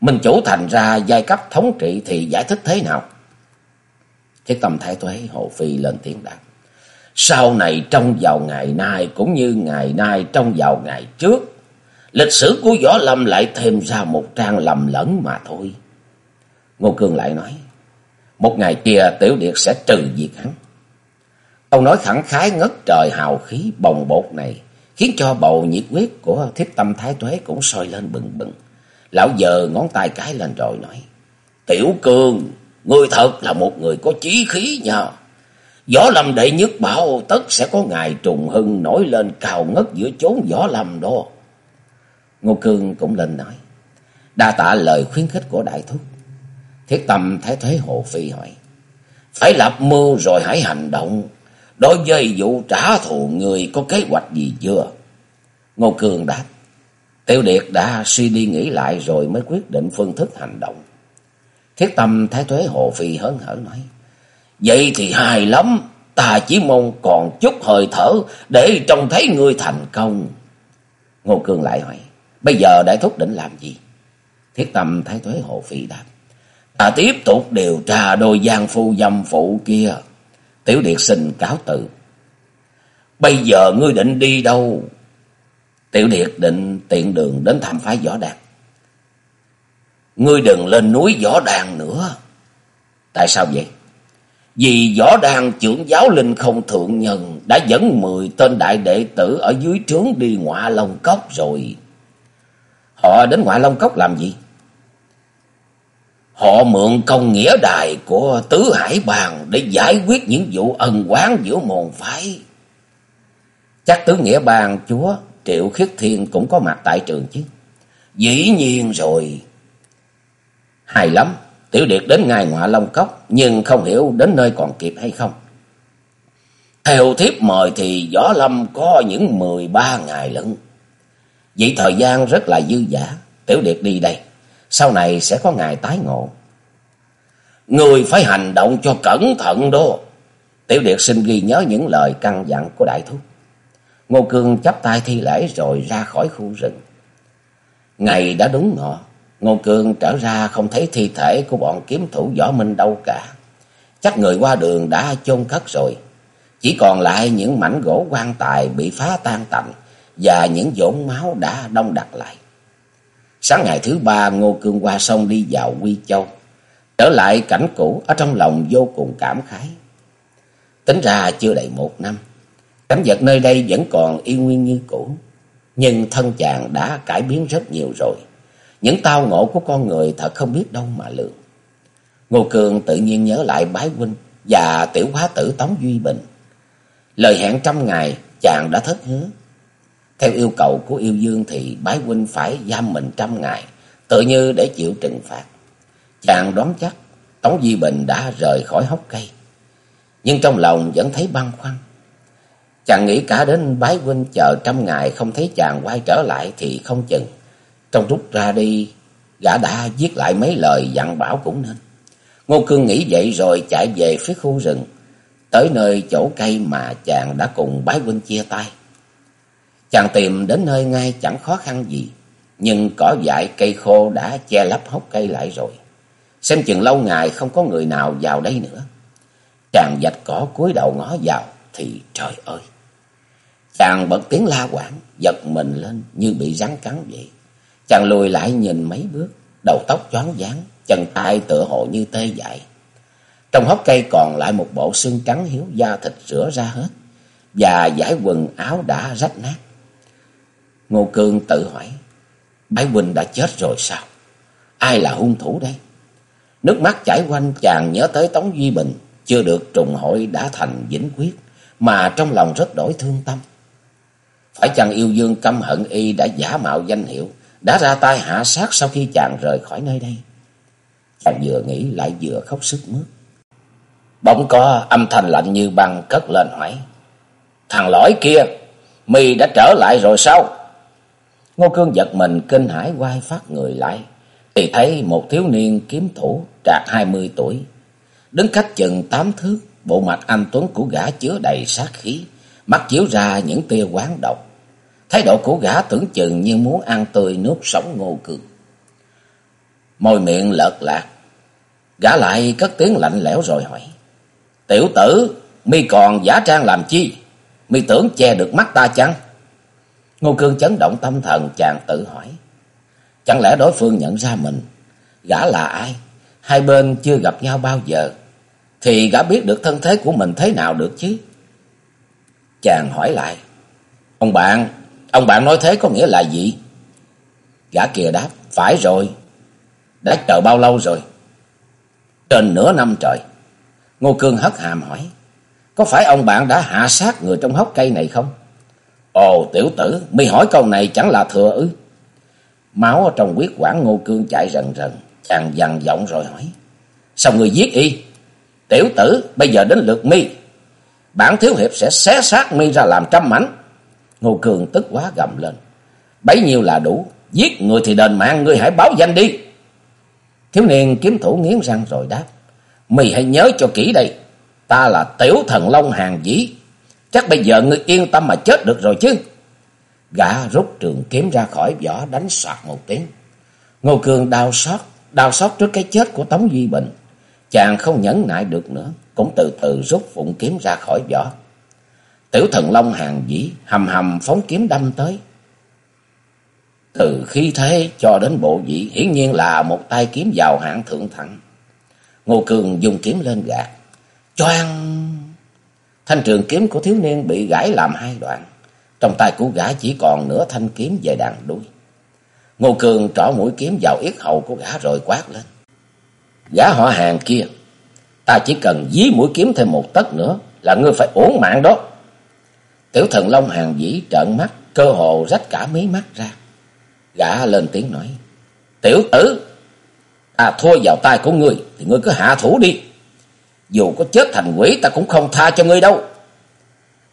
Minh chủ thành ra giai cấp thống trị thì giải thích thế nào? Cái tâm thái tuế Hồ Phi lên tiếng đáp. Sau này trong vào ngày nay cũng như ngày nay trong vào ngày trước. Lịch sử của Võ Lâm lại thêm ra một trang lầm lẫn mà thôi. Ngô Cương lại nói. Một ngày kia Tiểu Điệt sẽ trừ diệt hắn. Câu nói khẳng khái ngất trời hào khí bồng bột này, khiến cho bầu nhiệt huyết của thiết tâm thái tuế cũng sôi lên bừng bừng. Lão giờ ngón tay cái lên rồi nói. Tiểu cương người thật là một người có chí khí nhờ Võ lâm đệ nhất bảo tất sẽ có ngày trùng hưng nổi lên cao ngất giữa chốn võ lâm đó. Ngô Cương cũng lên nói. Đa tạ lời khuyến khích của đại thúc. Thiết tâm thái thuế hồ phi hỏi. Phải lập mưu rồi hãy hành động. Đối với vụ trả thù người có kế hoạch gì chưa? Ngô Cường đáp. Tiêu Điệt đã suy đi nghĩ lại rồi mới quyết định phương thức hành động. Thiết tâm thái tuế hồ phi hớn hở nói. Vậy thì hài lắm. Ta chỉ mong còn chút hơi thở để trông thấy người thành công. Ngô Cường lại hỏi. Bây giờ đại thúc định làm gì? Thiết tâm thái tuế hồ phi đáp. Ta tiếp tục điều tra đôi giang phu dâm phụ kia. Tiểu Điệt xin cáo từ. Bây giờ ngươi định đi đâu? Tiểu Điệt định tiện đường đến thăm phái võ đạt Ngươi đừng lên núi võ đàn nữa. Tại sao vậy? Vì võ đàn trưởng giáo linh không thượng nhân đã dẫn mười tên đại đệ tử ở dưới trướng đi ngọa Long Cốc rồi. Họ đến ngọa Long Cốc làm gì? Họ mượn công nghĩa đài của Tứ Hải Bàn để giải quyết những vụ ân quán giữa môn phái. Chắc Tứ Nghĩa Bàn chúa Triệu Khiết Thiên cũng có mặt tại trường chứ. Dĩ nhiên rồi. Hay lắm, Tiểu Điệt đến ngài ngọa Long Cốc, nhưng không hiểu đến nơi còn kịp hay không. Theo thiếp mời thì Võ Lâm có những mười ba ngày lận. Vậy thời gian rất là dư giả, Tiểu Điệt đi đây sau này sẽ có ngày tái ngộ. Người phải hành động cho cẩn thận đó. Tiểu Điệt xin ghi nhớ những lời căn dặn của đại thúc. Ngô Cương chắp tay thi lễ rồi ra khỏi khu rừng. Ngày đã đúng ngọ, Ngô Cương trở ra không thấy thi thể của bọn kiếm thủ võ minh đâu cả. Chắc người qua đường đã chôn cất rồi. Chỉ còn lại những mảnh gỗ quan tài bị phá tan tành và những vũng máu đã đông đặc lại. Sáng ngày thứ ba, Ngô Cương qua sông đi vào Quy Châu. Trở lại cảnh cũ ở trong lòng vô cùng cảm khái. Tính ra chưa đầy một năm. Cảnh vật nơi đây vẫn còn y nguyên như cũ. Nhưng thân chàng đã cải biến rất nhiều rồi. Những tao ngộ của con người thật không biết đâu mà lượng. Ngô Cường tự nhiên nhớ lại bái huynh và tiểu hóa tử Tống Duy Bình. Lời hẹn trăm ngày chàng đã thất hứa theo yêu cầu của yêu dương thì bái huynh phải giam mình trăm ngày, tự như để chịu trừng phạt. Chàng đoán chắc Tống duy Bình đã rời khỏi hốc cây, nhưng trong lòng vẫn thấy băn khoăn. Chàng nghĩ cả đến bái huynh chờ trăm ngày không thấy chàng quay trở lại thì không chừng. Trong rút ra đi, gã đã viết lại mấy lời dặn bảo cũng nên. Ngô Cương nghĩ vậy rồi chạy về phía khu rừng, tới nơi chỗ cây mà chàng đã cùng bái huynh chia tay. Chàng tìm đến nơi ngay chẳng khó khăn gì, nhưng cỏ dại cây khô đã che lấp hốc cây lại rồi. Xem chừng lâu ngày không có người nào vào đây nữa. Chàng dạch cỏ cúi đầu ngó vào thì trời ơi! Chàng bật tiếng la quảng, giật mình lên như bị rắn cắn vậy. Chàng lùi lại nhìn mấy bước, đầu tóc choáng váng, chân tay tựa hồ như tê dại. Trong hốc cây còn lại một bộ xương trắng hiếu da thịt rửa ra hết, và giải quần áo đã rách nát. Ngô Cương tự hỏi, Bái Huynh đã chết rồi sao? Ai là hung thủ đây? Nước mắt chảy quanh chàng nhớ tới Tống Duy Bình, chưa được trùng hội đã thành vĩnh quyết, mà trong lòng rất đổi thương tâm. Phải chăng yêu dương căm hận y đã giả mạo danh hiệu, đã ra tay hạ sát sau khi chàng rời khỏi nơi đây? Chàng vừa nghĩ lại vừa khóc sức mướt. Bỗng có âm thanh lạnh như băng cất lên hỏi. Thằng lõi kia, mi đã trở lại rồi sao? Ngô Cương giật mình kinh hãi quay phát người lại, thì thấy một thiếu niên kiếm thủ trạc hai mươi tuổi, đứng cách chừng tám thước, bộ mặt anh tuấn của gã chứa đầy sát khí, mắt chiếu ra những tia quán độc. Thái độ của gã tưởng chừng như muốn ăn tươi nuốt sống Ngô Cường, Môi miệng lợt lạc, gã lại cất tiếng lạnh lẽo rồi hỏi: "Tiểu tử, mi còn giả trang làm chi? Mi tưởng che được mắt ta chăng?" Ngô Cương chấn động tâm thần chàng tự hỏi. Chẳng lẽ đối phương nhận ra mình? Gã là ai? Hai bên chưa gặp nhau bao giờ. Thì gã biết được thân thế của mình thế nào được chứ? Chàng hỏi lại. Ông bạn, ông bạn nói thế có nghĩa là gì? Gã kia đáp, phải rồi. Đã chờ bao lâu rồi? Trên nửa năm trời. Ngô Cương hất hàm hỏi. Có phải ông bạn đã hạ sát người trong hốc cây này không? Ồ tiểu tử, mi hỏi câu này chẳng là thừa ư. Máu ở trong huyết quản Ngô Cương chạy rần rần. Chàng dằn giọng rồi hỏi. Sao người giết y? Tiểu tử, bây giờ đến lượt mi. Bản thiếu hiệp sẽ xé xác mi ra làm trăm mảnh. Ngô Cường tức quá gầm lên. Bấy nhiêu là đủ. Giết người thì đền mạng, ngươi hãy báo danh đi. Thiếu niên kiếm thủ nghiến răng rồi đáp. Mì hãy nhớ cho kỹ đây. Ta là tiểu thần long hàng dĩ. Chắc bây giờ ngươi yên tâm mà chết được rồi chứ. Gã rút trường kiếm ra khỏi vỏ đánh soạt một tiếng. Ngô Cường đau xót, đau xót trước cái chết của Tống Duy Bình. Chàng không nhẫn nại được nữa, cũng từ từ rút phụng kiếm ra khỏi vỏ. Tiểu thần long hàng dĩ hầm hầm phóng kiếm đâm tới. Từ khi thế cho đến bộ dĩ hiển nhiên là một tay kiếm giàu hạng thượng thẳng. Ngô Cường dùng kiếm lên gạt. Choang! Thanh trường kiếm của thiếu niên bị gãy làm hai đoạn. Trong tay của gã chỉ còn nửa thanh kiếm về đàn đuôi. Ngô Cường trỏ mũi kiếm vào yết hầu của gã rồi quát lên. Gã họ hàng kia, ta chỉ cần dí mũi kiếm thêm một tấc nữa là ngươi phải uổng mạng đó. Tiểu thần Long hàng dĩ trợn mắt, cơ hồ rách cả mí mắt ra. Gã lên tiếng nói, Tiểu tử, ta thua vào tay của ngươi, thì ngươi cứ hạ thủ đi. Dù có chết thành quỷ ta cũng không tha cho ngươi đâu.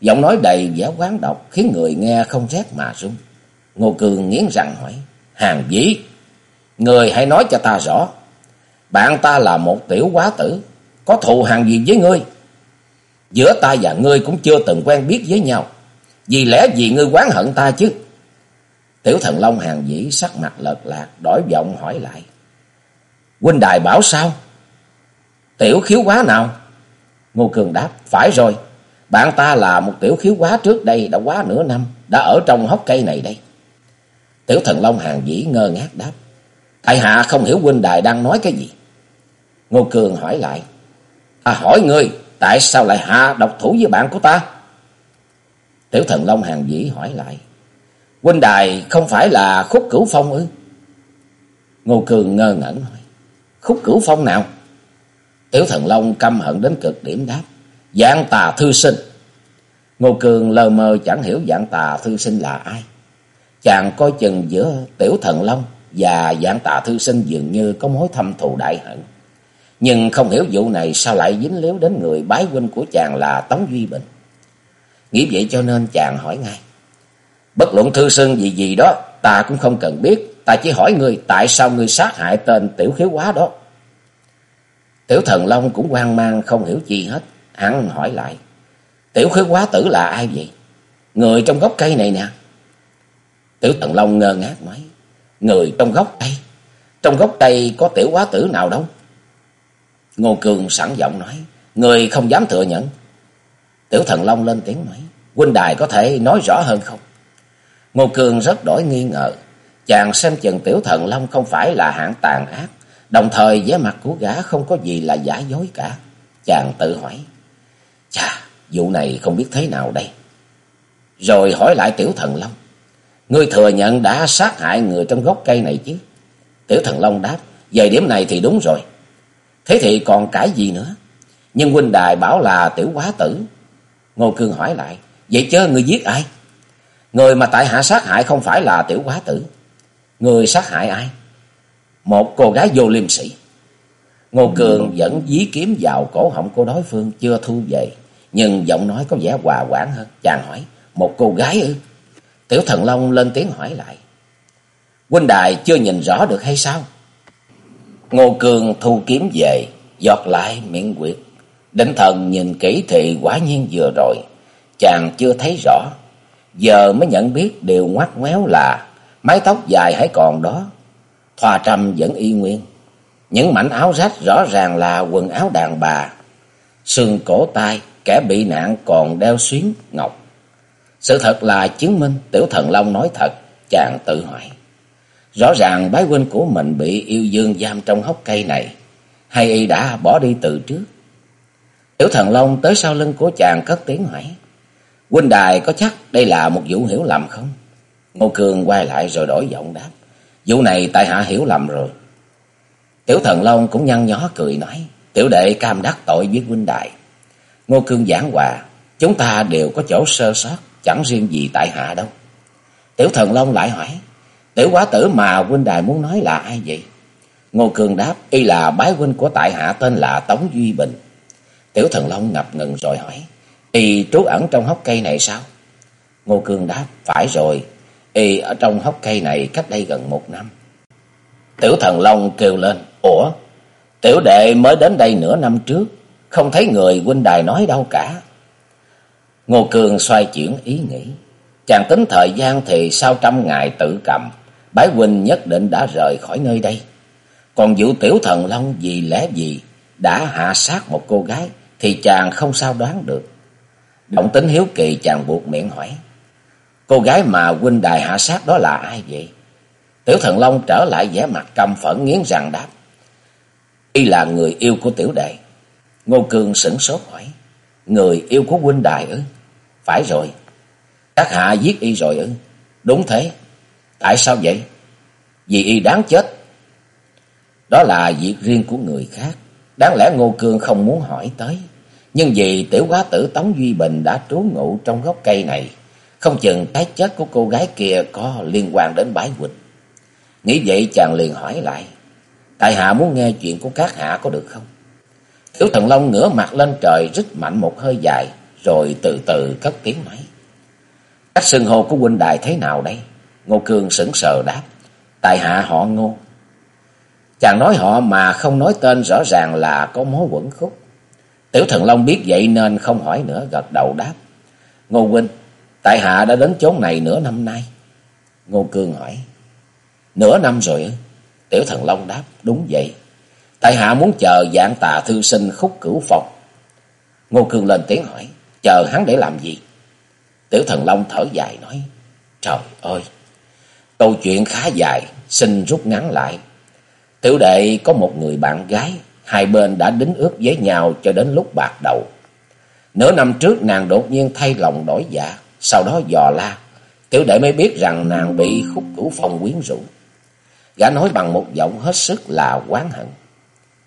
Giọng nói đầy vẻ quán độc khiến người nghe không rét mà run. Ngô Cường nghiến răng hỏi, Hàng dĩ, người hãy nói cho ta rõ. Bạn ta là một tiểu quá tử, có thù hàng gì với ngươi? Giữa ta và ngươi cũng chưa từng quen biết với nhau. Vì lẽ gì ngươi quán hận ta chứ? Tiểu thần Long hàng dĩ sắc mặt lợt lạc, đổi giọng hỏi lại. Huynh đài bảo sao? Tiểu khiếu quá nào? Ngô Cường đáp, phải rồi. Bạn ta là một tiểu khiếu quá trước đây đã quá nửa năm, đã ở trong hốc cây này đây. Tiểu thần Long hàng dĩ ngơ ngác đáp. Tại hạ không hiểu huynh đài đang nói cái gì. Ngô Cường hỏi lại. Ta hỏi ngươi, tại sao lại hạ độc thủ với bạn của ta? Tiểu thần Long hàng dĩ hỏi lại. Huynh đài không phải là khúc cửu phong ư? Ngô Cường ngơ ngẩn hỏi. Khúc cửu phong nào? Tiểu thần Long căm hận đến cực điểm đáp. Dạng tà thư sinh. Ngô Cường lờ mờ chẳng hiểu dạng tà thư sinh là ai. Chàng coi chừng giữa tiểu thần Long và dạng tà thư sinh dường như có mối thâm thù đại hận. Nhưng không hiểu vụ này sao lại dính líu đến người bái huynh của chàng là Tống Duy Bình. Nghĩ vậy cho nên chàng hỏi ngay. Bất luận thư sưng gì gì đó, ta cũng không cần biết. Ta chỉ hỏi ngươi tại sao ngươi sát hại tên tiểu khiếu quá đó. Tiểu thần Long cũng hoang mang không hiểu gì hết. Hắn hỏi lại. Tiểu khiếu quá tử là ai vậy? Người trong gốc cây này nè. Tiểu thần Long ngơ ngác nói. Người trong gốc cây? Trong gốc cây có tiểu quá tử nào đâu? Ngô Cường sẵn giọng nói. Người không dám thừa nhận. Tiểu thần Long lên tiếng nói. Huynh đài có thể nói rõ hơn không? Ngô Cường rất đổi nghi ngờ. Chàng xem chừng tiểu thần Long không phải là hạng tàn ác. Đồng thời vẻ mặt của gã không có gì là giả dối cả. Chàng tự hỏi. Chà, vụ này không biết thế nào đây. Rồi hỏi lại tiểu thần Long. Ngươi thừa nhận đã sát hại người trong gốc cây này chứ? Tiểu thần Long đáp. Về điểm này thì đúng rồi. Thế thì còn cái gì nữa? Nhưng huynh đài bảo là tiểu quá tử. Ngô Cương hỏi lại. Vậy chứ người giết ai? Người mà tại hạ sát hại không phải là tiểu quá tử. Người sát hại ai? Một cô gái vô liêm sĩ. Ngô Cường vẫn dí kiếm vào cổ họng của đối phương, chưa thu về. Nhưng giọng nói có vẻ hòa quản hơn. Chàng hỏi. Một cô gái ư? Tiểu thần Long lên tiếng hỏi lại. Huynh đài chưa nhìn rõ được hay sao? Ngô Cường thu kiếm về, giọt lại miệng quyệt. Đỉnh thần nhìn kỹ thì quả nhiên vừa rồi, chàng chưa thấy rõ. Giờ mới nhận biết điều ngoắt ngoéo là mái tóc dài hãy còn đó. Thoa trầm vẫn y nguyên. Những mảnh áo rách rõ ràng là quần áo đàn bà. Xương cổ tay, kẻ bị nạn còn đeo xuyến ngọc. Sự thật là chứng minh Tiểu Thần Long nói thật, chàng tự hỏi. Rõ ràng bái huynh của mình bị yêu dương giam trong hốc cây này, hay y đã bỏ đi từ trước. Tiểu thần Long tới sau lưng của chàng cất tiếng hỏi. Huynh đài có chắc đây là một vụ hiểu lầm không? Ngô Cương quay lại rồi đổi giọng đáp. Vụ này tại hạ hiểu lầm rồi. Tiểu thần Long cũng nhăn nhó cười nói. Tiểu đệ cam đắc tội với huynh đài. Ngô Cương giảng hòa. Chúng ta đều có chỗ sơ sót. Chẳng riêng gì tại hạ đâu. Tiểu thần Long lại hỏi. Tiểu quá tử mà huynh đài muốn nói là ai vậy? Ngô Cường đáp. Y là bái huynh của tại hạ tên là Tống Duy Bình. Tiểu thần Long ngập ngừng rồi hỏi. Y trú ẩn trong hốc cây này sao? Ngô Cường đáp. Phải rồi. Y ở trong hốc cây này cách đây gần một năm. Tiểu thần Long kêu lên. Ủa? Tiểu đệ mới đến đây nửa năm trước. Không thấy người huynh đài nói đâu cả. Ngô Cường xoay chuyển ý nghĩ. Chàng tính thời gian thì sau trăm ngày tự cầm. Bái huynh nhất định đã rời khỏi nơi đây. Còn Vũ tiểu thần Long vì lẽ gì đã hạ sát một cô gái thì chàng không sao đoán được. Động tính hiếu kỳ chàng buộc miệng hỏi. Cô gái mà huynh đài hạ sát đó là ai vậy? Tiểu thần Long trở lại vẻ mặt căm phẫn nghiến răng đáp. Y là người yêu của tiểu đệ. Ngô Cương sửng sốt hỏi. Người yêu của huynh đài ư? Phải rồi. Các hạ giết y rồi ư? Đúng thế. Tại sao vậy? Vì y đáng chết. Đó là việc riêng của người khác. Đáng lẽ Ngô Cương không muốn hỏi tới. Nhưng vì tiểu quá tử Tống Duy Bình đã trú ngụ trong gốc cây này. Không chừng cái chết của cô gái kia có liên quan đến bái quỳnh. Nghĩ vậy chàng liền hỏi lại. Tại hạ muốn nghe chuyện của các hạ có được không? Tiểu thần Long ngửa mặt lên trời, rít mạnh một hơi dài. Rồi từ từ cất tiếng nói. Cách xưng hô của huynh đài thế nào đây? Ngô Cương sững sờ đáp. Tại hạ họ ngô. Chàng nói họ mà không nói tên rõ ràng là có mối quẩn khúc. Tiểu thần Long biết vậy nên không hỏi nữa gật đầu đáp. Ngô huynh, tại hạ đã đến chốn này nửa năm nay. Ngô Cương hỏi. Nửa năm rồi ư? Tiểu thần Long đáp. Đúng vậy. Tại hạ muốn chờ dạng tà thư sinh khúc cửu phòng. Ngô Cương lên tiếng hỏi. Chờ hắn để làm gì? Tiểu thần Long thở dài nói. Trời ơi! Câu chuyện khá dài, xin rút ngắn lại. Tiểu đệ có một người bạn gái, hai bên đã đính ước với nhau cho đến lúc bạc đầu. Nửa năm trước nàng đột nhiên thay lòng đổi dạ, sau đó dò la. Tiểu đệ mới biết rằng nàng bị khúc cửu phong quyến rũ. Gã nói bằng một giọng hết sức là oán hận.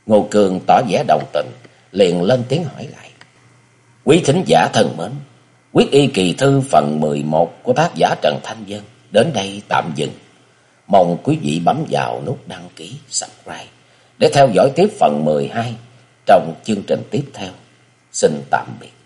Ngô Cường tỏ vẻ đồng tình, liền lên tiếng hỏi lại. Quý thính giả thân mến, quyết y kỳ thư phần 11 của tác giả Trần Thanh Dân đến đây tạm dừng. Mong quý vị bấm vào nút đăng ký, subscribe để theo dõi tiếp phần 12 trong chương trình tiếp theo. Xin tạm biệt.